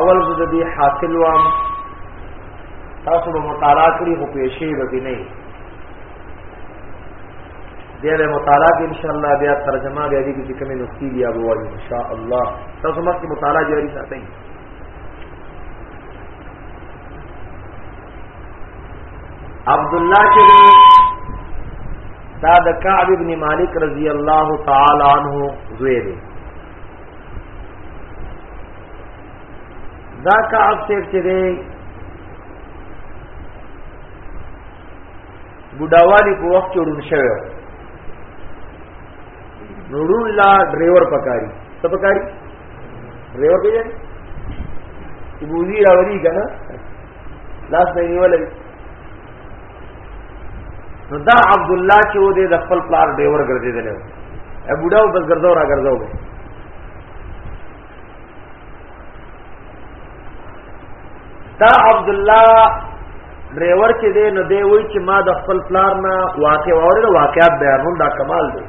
اول زه د دې حاصل وام تاسو به مطالعه کړی خو پیشې به نه وي بیا به مطالعه کې ان شاء الله بیا ترجمه بیا دې کې کومې نقطې دی ابو واجب ان شاء الله تاسو مخکې مطالعه جاری ساتئ عبد الله چې دا د کعب ابن مالک رضی الله تعالی عنہ زوی دی دا کعب سیف چې دی بډاوالی په وخت کې ورون شوی نورون لا ډرایور پکاري څه پکاري ډرایور دی چې بوزي راوړي کنه لاس نه نیولای نو دا عبد الله چې و دې د خپل پلار ډیور ګرځیدل و ا بډاو بس ګرځاو را ګرځاو دا عبد الله ډرایور چې دی نو دی وای چې ما د خپل پلار نه واقع اورل واقعات بیانول دا کمال دی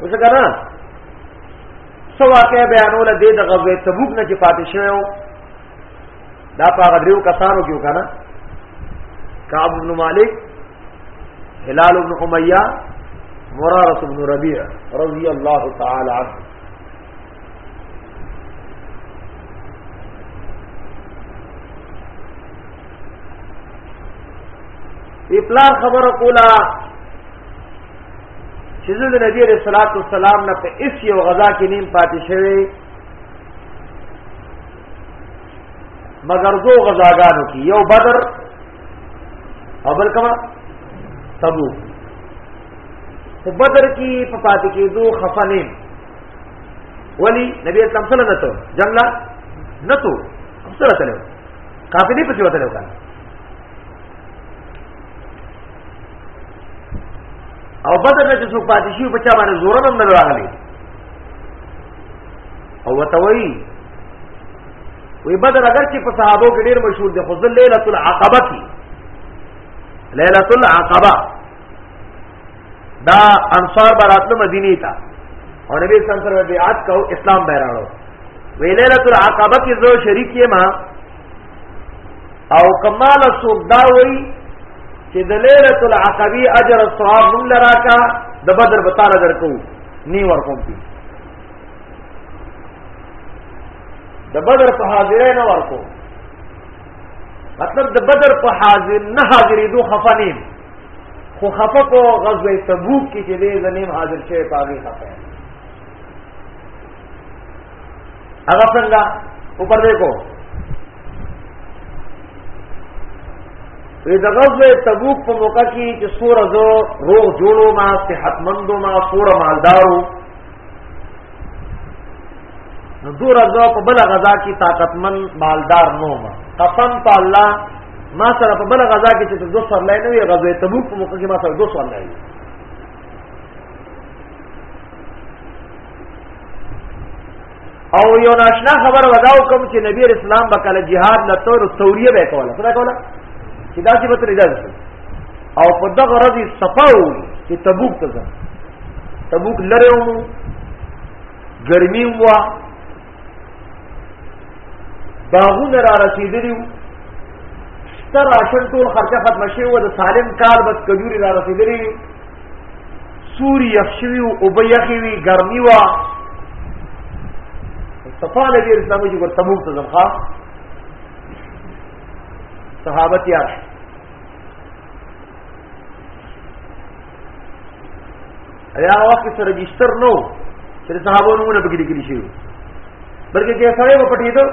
اوس کنه سو واقع بیانول دی د غزوه تبوک نه چې فاتح شوی دا په هغه دریو کسانو کې وکړه کعب بن مالک هلال بن امیہ مرارت بن ربیع رضی اللہ تعالی عنہ اپلار خبر کولا چې د نبی رسول الله صلوات والسلام نه په اس یو غزا کې نیم پاتې شوی مگر دو غزاګانو کې یو بدر او بل کما تبو په بدر کې په پاتې کې دو خفنه ولی نبی اسلام صلی الله علیه وسلم جنگ لا نتو سره تلو کافی دی پچو تلو کنه او بدر نه چې څوک پاتې شي په چا باندې زور نه راغلی او وتوي وی بدر اگر چې په صحابو کې ډیر مشهور دي خو ليله العقبه کی ليله العقبه دا انصار براتلو مدینه تا او نبی صلی الله علیه وسلم بیعت کو اسلام بیراړو وی ليله العقبه کې زو شریک یې ما او کمال سوق دا وی چې د ليله العقبه اجر او ثواب هم لراکا د بدر بتاله درکو نی ورکوم پی د بدر په حاضرې نه ورکو مطلب د بدر په حاضر نه حاضرې دوه خفنیم خو خفه کو غزوه تبوک کې چې دې زنیم حاضر شوی پاګې خفه هغه څنګه اوپر دیکھو وی د غزوه تبوک په موقع کې چې سور زو روغ جوړو ما صحتمندو ما سور مالدارو نو دور ازو په بل غزا کې طاقتمن مالدار نو ما قسم په الله ما سره په بل غزا کې چې د دوه سر لای نه وي غزوه تبوک په موقع کې ما سره دوه سر لای او یو ناشنا خبر وداو کوم چې نبی اسلام بکله jihad لته او توریه به کوله څه کوله چې دا چې به تر اجازه او په دغه ورځ صفاو چې تبوک ته ځم تبوک لره وو ګرمي وو باغونه را رسیدلی وو ستر راشن ټول خرچه ختم شوی و د سالم کال بس کجوري را رسیدلی سوري یخشوی او وبیخی وی ګرمي وو صفا لګي اسلام چې ګور تبوک ته ځم ښا صحابه تیار ایا وخت سره رجستر نو چې صحابه نمونه پکې لیکل شي بلکې چې سره په پټې دو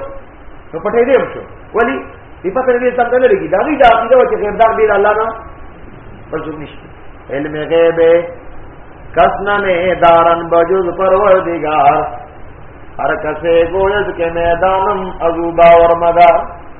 په پټې دې هم شو ولی په پټې دې څنګه نه لګي دا وی دا عقیده چې غیردار دې الله نه پر څوک نشته علم غیب کس نه دارن بجوز پروردگار هر کسه گوید که میدانم ازو باور مدار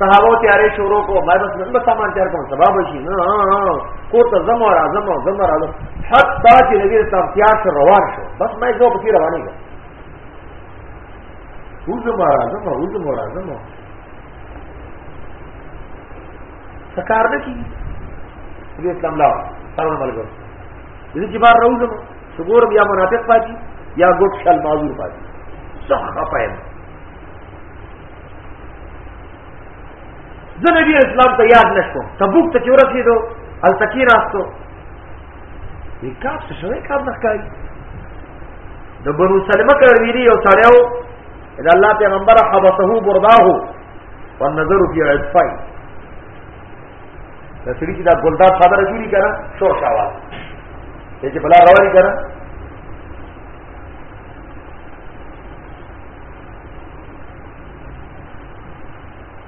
صحابه تیارې شروع کو ما بس نن سامان تیار کوم سبب شي نه کو ته زم او اعظم او زم راځو حتی چې نبی رسول تیار سره روان شو بس مې زو په رواني کو وځم او اعظم او وځم او اعظم سکار نه کی نبی اسلام لا سلام علیکم دې چې بار روزم شګور بیا منافق پاتې یا ګوت شل معذور پاتې صح خپایم زه نبی اسلام ته یاد نشوم تبوک ته چې ورسېدو هلته کې راستو وی کاب څه شوی کاب نه ښکاري د بنو سلمه کړویری یو سړی و د الله پیغمبر حبسه برداه والنظر فی عطفی دا سړي چې دا ګلدار صدر جوړی کړه شور شاوال دې چې بلا راوړي کړه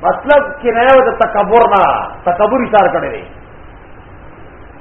مطلب کنایه د تکبر نه تکبر اشاره کړی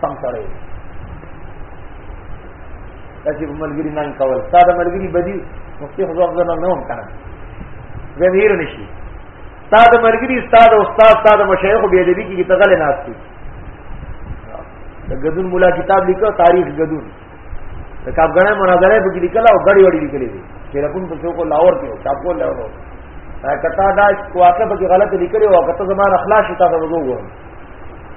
سم سره داسې په ملګري ننګ کول ستا د ملګري بدي مفتي خو ځواب نه هم کنه غیر نشي ستا د ملګري ستا د استاد ستا د مشایخ بیا دې کې ته غلې ناس دي د غدون مولا کتاب لیکو تاریخ غدون د کابګنه مناظره به لیکل او غړي وړي لیکلې دي چې رقم په څوک لاور کې چاپ کول لاور کته دا واقع به غلط لیکلې او کته زموږ اخلاق شته دا وګورم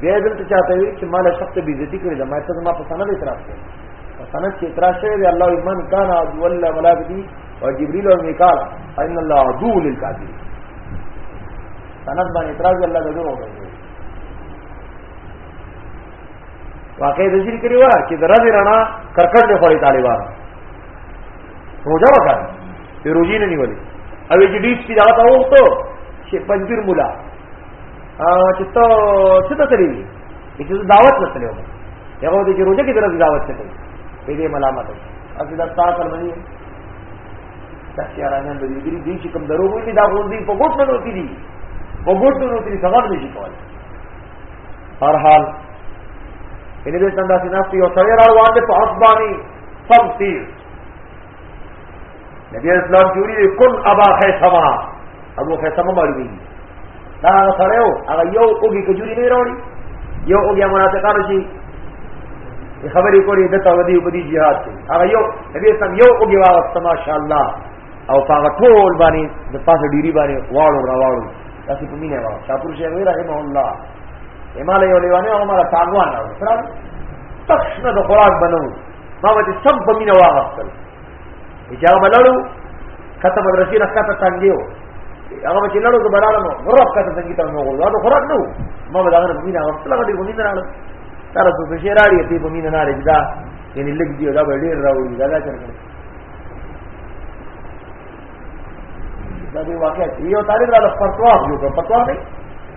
بیا دلته چاته وی چې مال شخص به عزت کړی دا ما ته ما په سند اعتراض کړ په سند کې اعتراض شوی دی الله من کان عدو الله ملائکتی او جبريل او میکال ان الله عدو للکافرین سند باندې اعتراض الله دغه وکړي واقع د ذکر کړي وا چې درځ رڼا کرکټ له خوري طالبان روزه وکړه چې روزي نه نیولې او چې دې سپي دا ته وخته چې پنځیر مولا او چې ته څه ته تللی وي چې دعوت نه تللی وم هغه د جروجه کې درځي دعوت ته کوي په دې ملامت او چې دا تاسو سره باندې دا چې ارانه د دې دې چې کوم درو وي دا غوندي په ګوت نه وتی دي په ګوت نه وتی سبب نشي کولای هر حال ان دې څنګه چې ناس یو سره روان دي په اسباني سب تیر نبی اسلام جوړی دی کن ابا خیسما ابو خیسما معلومی دی دا هغه سره یو هغه یو اوږي کجوري نه راوړي یو اوږي منافقانو چې خبرې کوي د تاودی په دې jihad کې هغه یو نبی اسلام یو اوږي واغست ماشاء الله او هغه ټول باندې د پاسه ډیری باندې واړو راواړو تاسو په مینه واړو شاپور شیخ وی رحمه الله اماله یو لیوانه عمر تاغوان او سره تخشنه د خوراک بنو ما به سب په مینه واغستل چې هغه بلړو کته مدرسې نه کته تنګیو هغه به چې لړو زه بلاله نو غرب کته تنګی ته نو غوړو دا خوراک نو ما به دا غره په مینه واغستل هغه دې په مینه راړل تر څو چې راړي دې په مینه نه راړي دا یعنی لګ دی دا به ډیر راوړي دا څنګه دا دی واقعي یو طالب را لپاره فتوا جوړ فتوا نه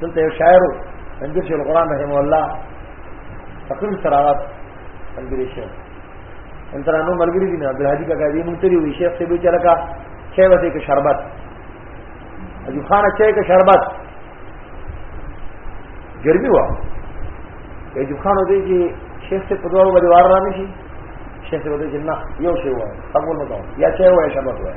دلته یو شاعر انځور شیخ القرآن رحم الله فقیر سراوات انځور شیخ انترانو ملګری دي نه عبد الهادي کا دی مونږ ته وی شیخ څه به چلا کا چه وته کې شربت اجو خان چه کې شربت ګرمي وا اجو خان دې چې شیخ څه په دوه باندې وار را نشي شیخ دې جنہ یو شی وای خپل نه دا یا چه وای شربت وای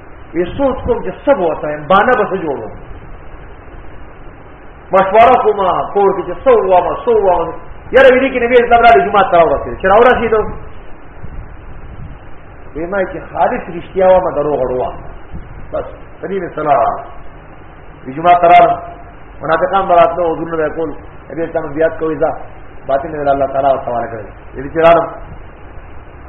وی سوچ کوم چې سب وته باندې به جوړو مشوره کوم کو چې سو وا ما سو وا یاره ویلي کې نبی اسلام را جمعه ته راوړل چې راوړل شي ته وی ما چې خالص رښتیا وا ما درو غړوا بس دې نه سلام دی جمعه قرار منافقان براتلو حضور نه کول نبی اسلام زیات کوي ځا باطن الله تعالی تعالی کړی دې چې راوړل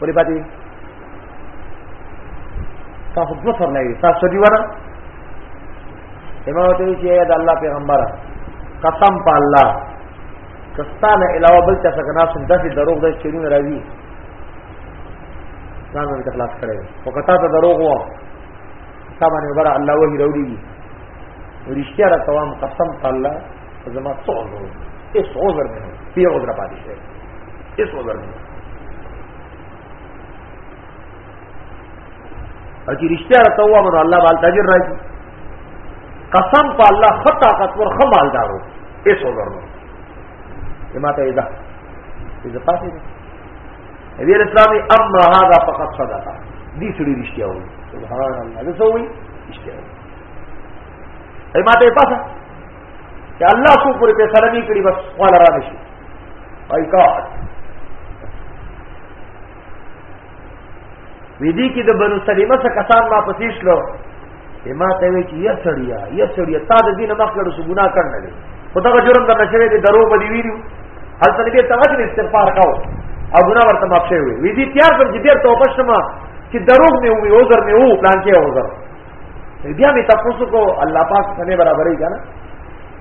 ولې پاتې تاسو دوه سر نه تاسو دی ورا امام ته چې یا د الله پیغمبره قسم په الله کستانه علاوه بل څه څنګه ناس داسې دروغ د چیرونه راوي ځان باندې اخلاص کړي او کته ته دروغ و تا باندې ور الله وحي راوړي ورشتیا را توام قسم په الله زما څو عذر اس عذر نه پی عذر پاتې شي اس عذر نه او چې رښتیا راته وامه نو الله بال تاجر راځي قسم په الله خطا قطور خمالدارو اس عذر نه ما ته اذا اذا پاتې نبی اسلامي اما هذا فقط صدقه دي سړي رښتیا وي سبحان الله دا څه وي رښتیا وي اي ما ته پاتې چې الله څو پورې په سره نه کړی بس خپل را نشي مای ګاډ ودی کې د بنو سلیمه څخه کسان ما پسې شلو ما ته وی چې یا سړیا یا سړیا تا د دین مخ کړو ګناه کړل نه خدا کا جرم در نشوي دي درو بدی ویلو هل څه دې ته غوښنه استغفار کاو او ګناه ورته ماف شوی وی دي تیار پر دې توبه شمه چې دروغ مې وی عذر مې وو پلان کې عذر بیا به تاسو کو الله پاک سره برابرې کنه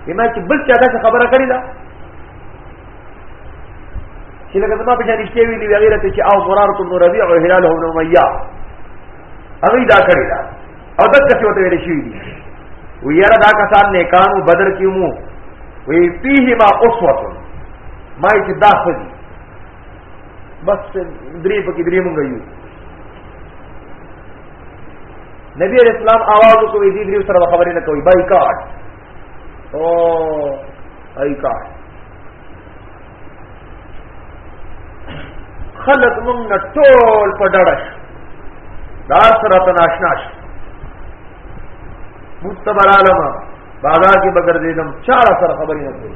بما چې بل چا دا خبره کړی دا چې لکه زما په شان شته ویلي غیره ته چې او مرار بن ربيع او هلال بن اميه هغه دا کړی دا او دا څه وته ویل شي دي ویره دا کسان نه کانو بدر کیمو وی فيه ما اسوه ما چې دا خدي بس درې پکې درې مونږ یو نبی اسلام आवाज کو دې دې سره خبرې نه کوي بایکاټ او بایکاټ خلق مونږ نه ټول په ډړش دار سره تناشناش مستبر عالم بازار کې بغیر دې دم چار سره خبرې نه کوي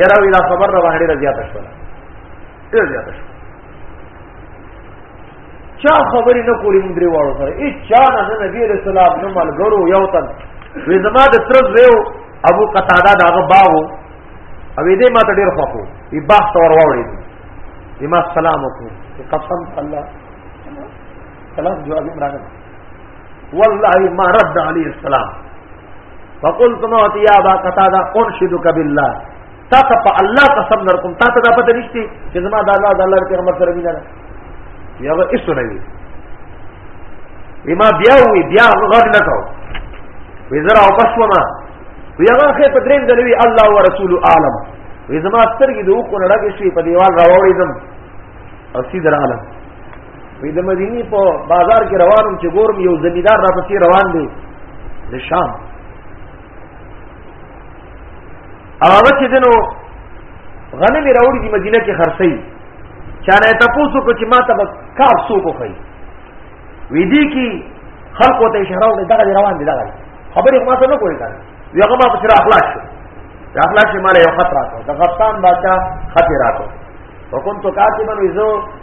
یاره وی دا خبر را باندې ډیره زیاته شوه ډیره زیاته شوه چا خبرې نه کولې موږ درې واړو سره هیڅ چا نه نه نبی رسول الله نه ملګرو یو تن وې زما د تر زیو ابو قتاده داغه باو او دې ما ته ډیر خوښو ای باغ تور واوړې دې ما سلام وکړو قسم الله سلام جواب راغله والله ما رد علی السلام فقلت ما يا با قتاده ارشدك بالله تا ته په الله قسم درکم تا ته دا پته نشته چې زما د الله د الله پیغمبر سره مینه ده یا به ایسو نه وي ما بیا وی بیا غږ نه کاو وی زرا او پښوما وی هغه خې په دریم دلوي الله او رسول عالم وی زما سترګې د وکړه لګې شي په دیوال راوړې دم او سیدر عالم وی د مدینی په بازار کې روانم چې ګورم یو زمیدار را پسې روان دی د شام هغه چې دنو غنم راوړي د مدینه کې خرڅي چانه تاسو کو چې ما ته کار سو کو کوي وی دي کې خلق ته اشاره وړي دغه روان دي دغه خبرې ما ته نه کوي کنه یغه ما په اخلاص شو اخلاص مال یو خطر راکو د غفطان بادشاہ خطر راکو وکنت کاتبا وزو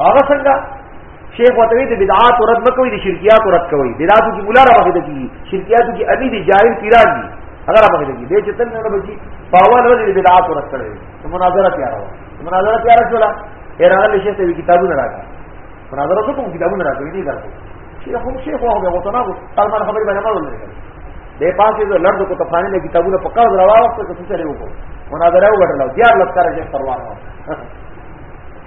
هغه څنګه شیخ وتوی د بدعات رد مکوې د شرکیات رد کوي بدعات کی مولا را مخې دي شرکیات کی علی دي جاهل پیران دي هغه را مخې دي دې چې تل نه بچي پاول ورځ د بدعات رد کړي ته مناظره تیار و مناظره تیار شولا هر هغه شیخ ته کتابونه راکړه مناظره ته کوم کتابونه راکړي دي درته شیخ هم شیخ وو هغه وته نه تلمان خبرې باندې ما ولري دې پاسې د لړد کو تفانی نه کتابونه په قرض راوړل څه څه لري وکړو مناظره وګټل بیا لکه راځي پروانه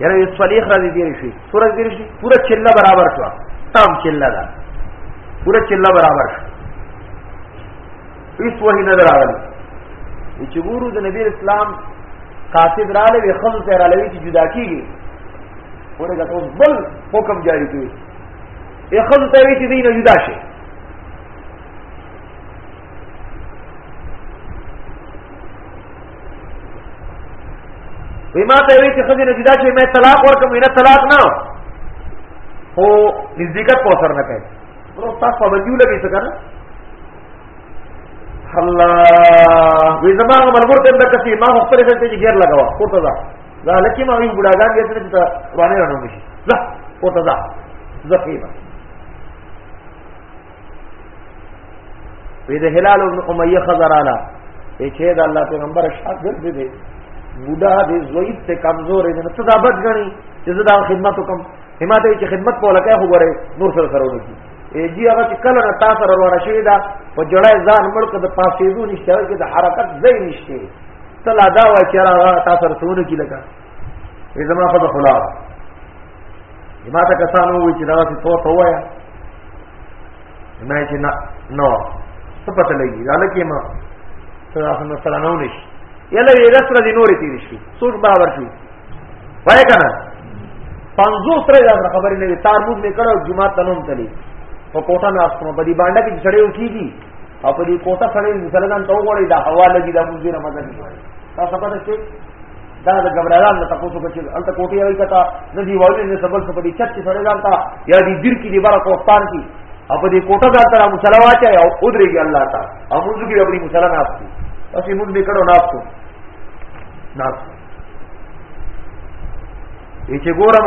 یاره یو صلیخ را دي دیر شي پورا دیر شي پورا چله برابر شو تام چله دا پورا چله برابر شو هیڅ وحی نه راغلی چې ګورو د نبی اسلام قاصد را لوي خمس را لوي چې جدا کیږي ورګه تاسو بل حکم جاری کړی اخذ ته وی چې دینه جدا شي وی ما ته وی چې خځې نه جدا چې مې طلاق ورکم نه طلاق نه هو نزدېکت په اثر نه کوي ورو تاسو په باندې لګی څه کنه الله وی زما مرګور ته تک چې ما خپل ځای ته غیر لگاوا کوته دا دا لکه ما وی بډاګان دې ته ته باندې رانو مشي ځه کوته دا ځه وی د هلال ابن امیه خزراله چې دا الله پیغمبر شاګرد دی بوډا دی زوید ته کمزور دی نو ته دا بد غني چې زه دا خدمت وکم هماته چې خدمت کوله کای خو غره نور سره سره ونی ای جی هغه چې کله نه تاسو سره ورانه شوی دا په جړای ځان مړ کده پاسېدو نشته چې د حرکت ځای نشته تلا دا وای چې را تاسو سره څونه کې لګا ای زما په خلا ما ته کسانو وی چې دا څه تو تو وایا ما چې نه نو څه پته لګي دا لکه ما ته احمد سره نه ونیش یله یې رسره دي نورې تیر شي څوک به ورشي وای کنه پنځو سره دا خبرې نه تار موږ نه کړو جمعه تنوم تلی په کوټه نه اسمه په دې باندې کې چړې وکیږي او په دې کوټه سره مسلمان ته وګوري دا هوا لګي دا موږ نه مزه نه وایي تاسو پته شئ دا د ګبرالان ته تاسو کې الته کوټه وایي کته نه دی وایي نه سبل څه په دې چت کې سره ځانتا یا دې دیر کې دی بار کوستان کې او په دې کوټه ځان تر مسلمان واچي او ودرېږي الله تعالی او موږ کې ربري مسلمان آسو اسی موږ به کړو ناسو ناسو چې ګورم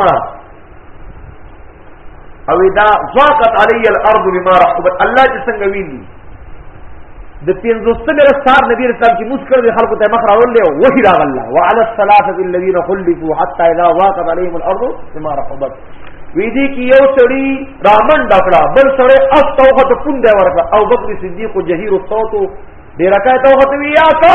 او دا ضاقت علی الارض بما رحبت الله چې څنګه ویني د پنځوستم رسار نبی رسول چې مسکر د خلکو ته مخ راول له وحی راغ الله وعلى الثلاثه الذين خلفوا حتى اذا ضاقت عليهم الارض بما رحبت وی دي کې یو سړی رامن ډکړه بل سړی استوخه ته پوند ورکړه او بکر صدیق جهیر الصوت ډیر کای توخه وی یا تو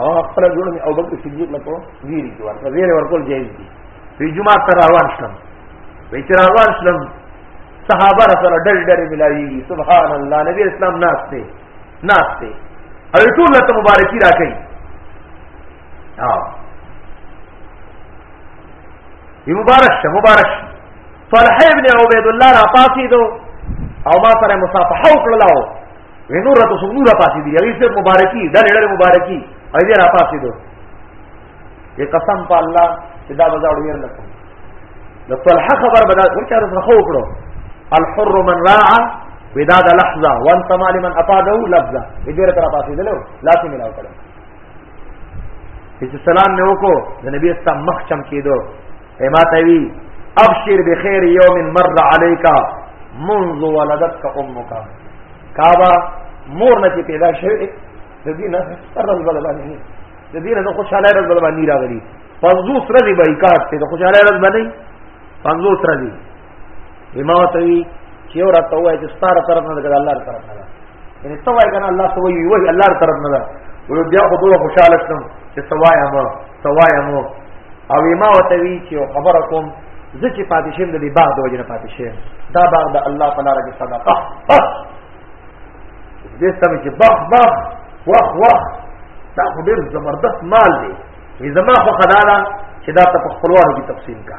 هغه خپل جوړ مې او بکر صدیق لپاره ویری کې ورته ویری ورکول جایز دي په جمعه تر روان شلم په تر روان شلم صحابه سره ډل ډل ملایي سبحان الله نبی اسلام ناس ته ناس ته او ټول ته مبارکي راکړي ها ای مبارک شه مبارک طلحه ابن عبید الله را پاسې دو او ما سره مصافحه وکړلاو ونور ته څو نور پاتې دي هغه څه مبارکي دا لړ مبارکي اې دې را پاتې دو دې قسم په الله چې دا بازار ډیر نه کوم د طلحه خبر بدا ورچا رسو خو کړو الحر من راعى وداد لحظه وانت مال من افاده لفظه دې دې را پاتې دلو لاسي ملاو کړو چې سلام مې وکړو د نبی اسلام مخ چم کېدو اما توی ابشر بخیر یوم مر علیکا منذ ولدتک امک کعبه مور نه چې پیدا شوی د دې نه تر ورځ بل باندې د دې نه خوشاله ورځ بل باندې راغلی پنځوس ورځې بایکاټ ته خوشاله ورځ باندې پنځوس ورځې بما وتوی چې یو راته وای چې ستاره طرف نه ده الله طرف نه ده یعنی ته وای کنه الله سوی وی وای الله طرف نه ده ولو بیا خو دوه خوشاله شم چې سوای ما سوای ما او ما وتوی چې خبره کوم زه چې پاتې شم د دې باغ د وجنه پاتې شم دا باغ د الله په لار کې صدقه دې سم چې باغ باغ وخ وخ دا خو ډېر زبردست مال دی زما خو خدانا چې دا ته په خپلوانو کې تقسیم کا